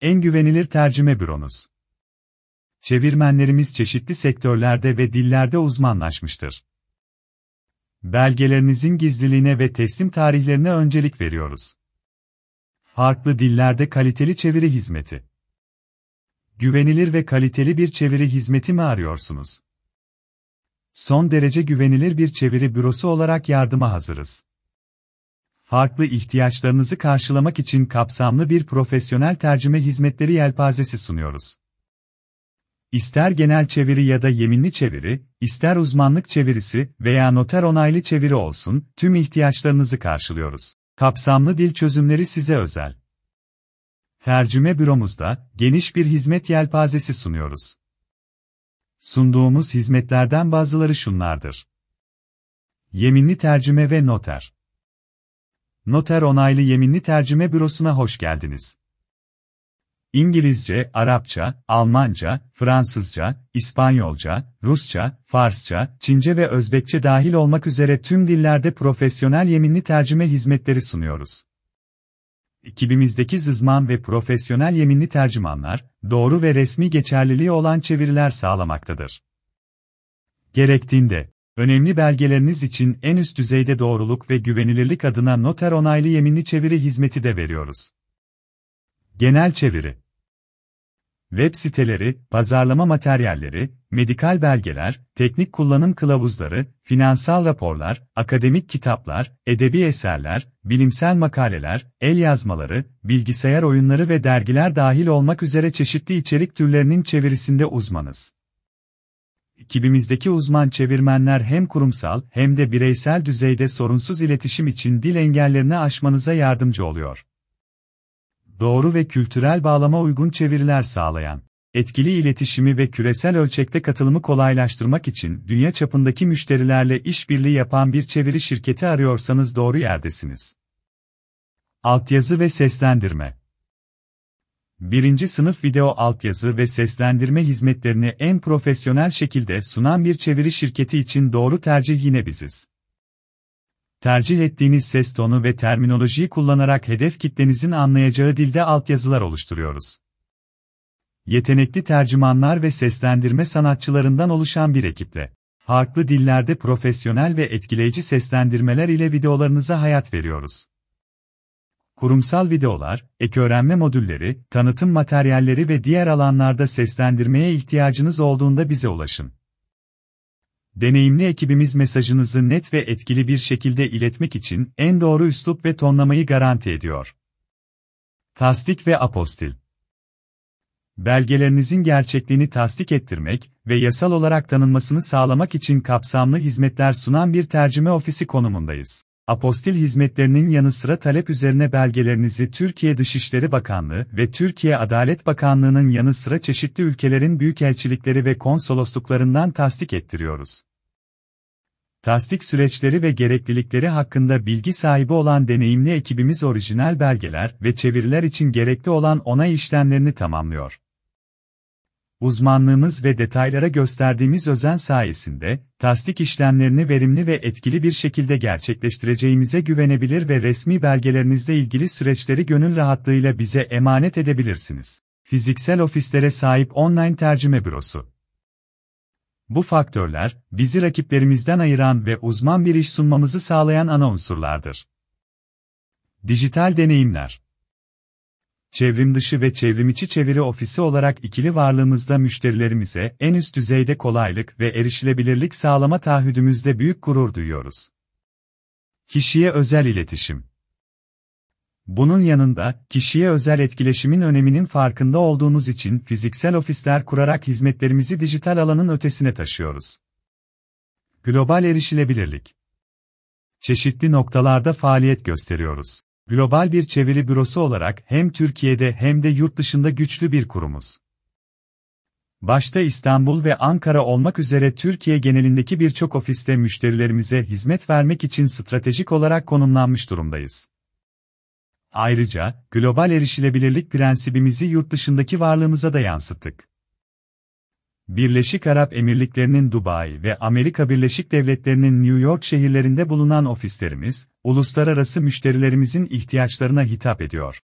en güvenilir tercüme büromuz. Çevirmenlerimiz çeşitli sektörlerde ve dillerde uzmanlaşmıştır. Belgelerinizin gizliliğine ve teslim tarihlerine öncelik veriyoruz. Farklı dillerde kaliteli çeviri hizmeti. Güvenilir ve kaliteli bir çeviri hizmeti mi arıyorsunuz? Son derece güvenilir bir çeviri bürosu olarak yardıma hazırız. Farklı ihtiyaçlarınızı karşılamak için kapsamlı bir profesyonel tercüme hizmetleri yelpazesi sunuyoruz. İster genel çeviri ya da yeminli çeviri, ister uzmanlık çevirisi veya noter onaylı çeviri olsun, tüm ihtiyaçlarınızı karşılıyoruz. Kapsamlı dil çözümleri size özel. Tercüme büromuzda geniş bir hizmet yelpazesi sunuyoruz. Sunduğumuz hizmetlerden bazıları şunlardır. Yeminli tercüme ve noter. Noter onaylı yeminli tercüme bürosuna hoş geldiniz. İngilizce, Arapça, Almanca, Fransızca, İspanyolca, Rusça, Farsça, Çince ve Özbekçe dahil olmak üzere tüm dillerde profesyonel yeminli tercüme hizmetleri sunuyoruz. Ekibimizdeki zızman ve profesyonel yeminli tercümanlar, doğru ve resmi geçerliliği olan çeviriler sağlamaktadır. Gerektiğinde, önemli belgeleriniz için en üst düzeyde doğruluk ve güvenilirlik adına noter onaylı yeminli çeviri hizmeti de veriyoruz. Genel çeviri Web siteleri, pazarlama materyalleri, medikal belgeler, teknik kullanım kılavuzları, finansal raporlar, akademik kitaplar, edebi eserler, bilimsel makaleler, el yazmaları, bilgisayar oyunları ve dergiler dahil olmak üzere çeşitli içerik türlerinin çevirisinde uzmanız. Ekibimizdeki uzman çevirmenler hem kurumsal hem de bireysel düzeyde sorunsuz iletişim için dil engellerini aşmanıza yardımcı oluyor doğru ve kültürel bağlama uygun çeviriler sağlayan, etkili iletişimi ve küresel ölçekte katılımı kolaylaştırmak için dünya çapındaki müşterilerle işbirliği yapan bir çeviri şirketi arıyorsanız doğru yerdesiniz. Altyazı ve seslendirme Birinci sınıf video altyazı ve seslendirme hizmetlerini en profesyonel şekilde sunan bir çeviri şirketi için doğru tercih yine biziz tercih ettiğiniz ses tonu ve terminolojiyi kullanarak hedef kitlenizin anlayacağı dilde altyazılar oluşturuyoruz. Yetenekli tercümanlar ve seslendirme sanatçılarından oluşan bir ekiple, farklı dillerde profesyonel ve etkileyici seslendirmeler ile videolarınıza hayat veriyoruz. Kurumsal videolar, ek öğrenme modülleri, tanıtım materyalleri ve diğer alanlarda seslendirmeye ihtiyacınız olduğunda bize ulaşın. Deneyimli ekibimiz mesajınızı net ve etkili bir şekilde iletmek için en doğru üslup ve tonlamayı garanti ediyor. Tasdik ve apostil Belgelerinizin gerçekliğini tasdik ettirmek ve yasal olarak tanınmasını sağlamak için kapsamlı hizmetler sunan bir tercüme ofisi konumundayız. Apostil hizmetlerinin yanı sıra talep üzerine belgelerinizi Türkiye Dışişleri Bakanlığı ve Türkiye Adalet Bakanlığı'nın yanı sıra çeşitli ülkelerin büyükelçilikleri ve konsolosluklarından tasdik ettiriyoruz. Tasdik süreçleri ve gereklilikleri hakkında bilgi sahibi olan deneyimli ekibimiz orijinal belgeler ve çeviriler için gerekli olan onay işlemlerini tamamlıyor. Uzmanlığımız ve detaylara gösterdiğimiz özen sayesinde, tasdik işlemlerini verimli ve etkili bir şekilde gerçekleştireceğimize güvenebilir ve resmi belgelerinizle ilgili süreçleri gönül rahatlığıyla bize emanet edebilirsiniz. Fiziksel ofislere sahip online tercüme bürosu. Bu faktörler, bizi rakiplerimizden ayıran ve uzman bir iş sunmamızı sağlayan ana unsurlardır. Dijital deneyimler Çevrim dışı ve çevrim içi çeviri ofisi olarak ikili varlığımızda müşterilerimize en üst düzeyde kolaylık ve erişilebilirlik sağlama taahhüdümüzde büyük gurur duyuyoruz. Kişiye özel iletişim bunun yanında, kişiye özel etkileşimin öneminin farkında olduğunuz için fiziksel ofisler kurarak hizmetlerimizi dijital alanın ötesine taşıyoruz. Global erişilebilirlik Çeşitli noktalarda faaliyet gösteriyoruz. Global bir çeviri bürosu olarak hem Türkiye'de hem de yurt dışında güçlü bir kurumuz. Başta İstanbul ve Ankara olmak üzere Türkiye genelindeki birçok ofiste müşterilerimize hizmet vermek için stratejik olarak konumlanmış durumdayız. Ayrıca, global erişilebilirlik prensibimizi yurt dışındaki varlığımıza da yansıttık. Birleşik Arap Emirlikleri'nin Dubai ve Amerika Birleşik Devletleri'nin New York şehirlerinde bulunan ofislerimiz, uluslararası müşterilerimizin ihtiyaçlarına hitap ediyor.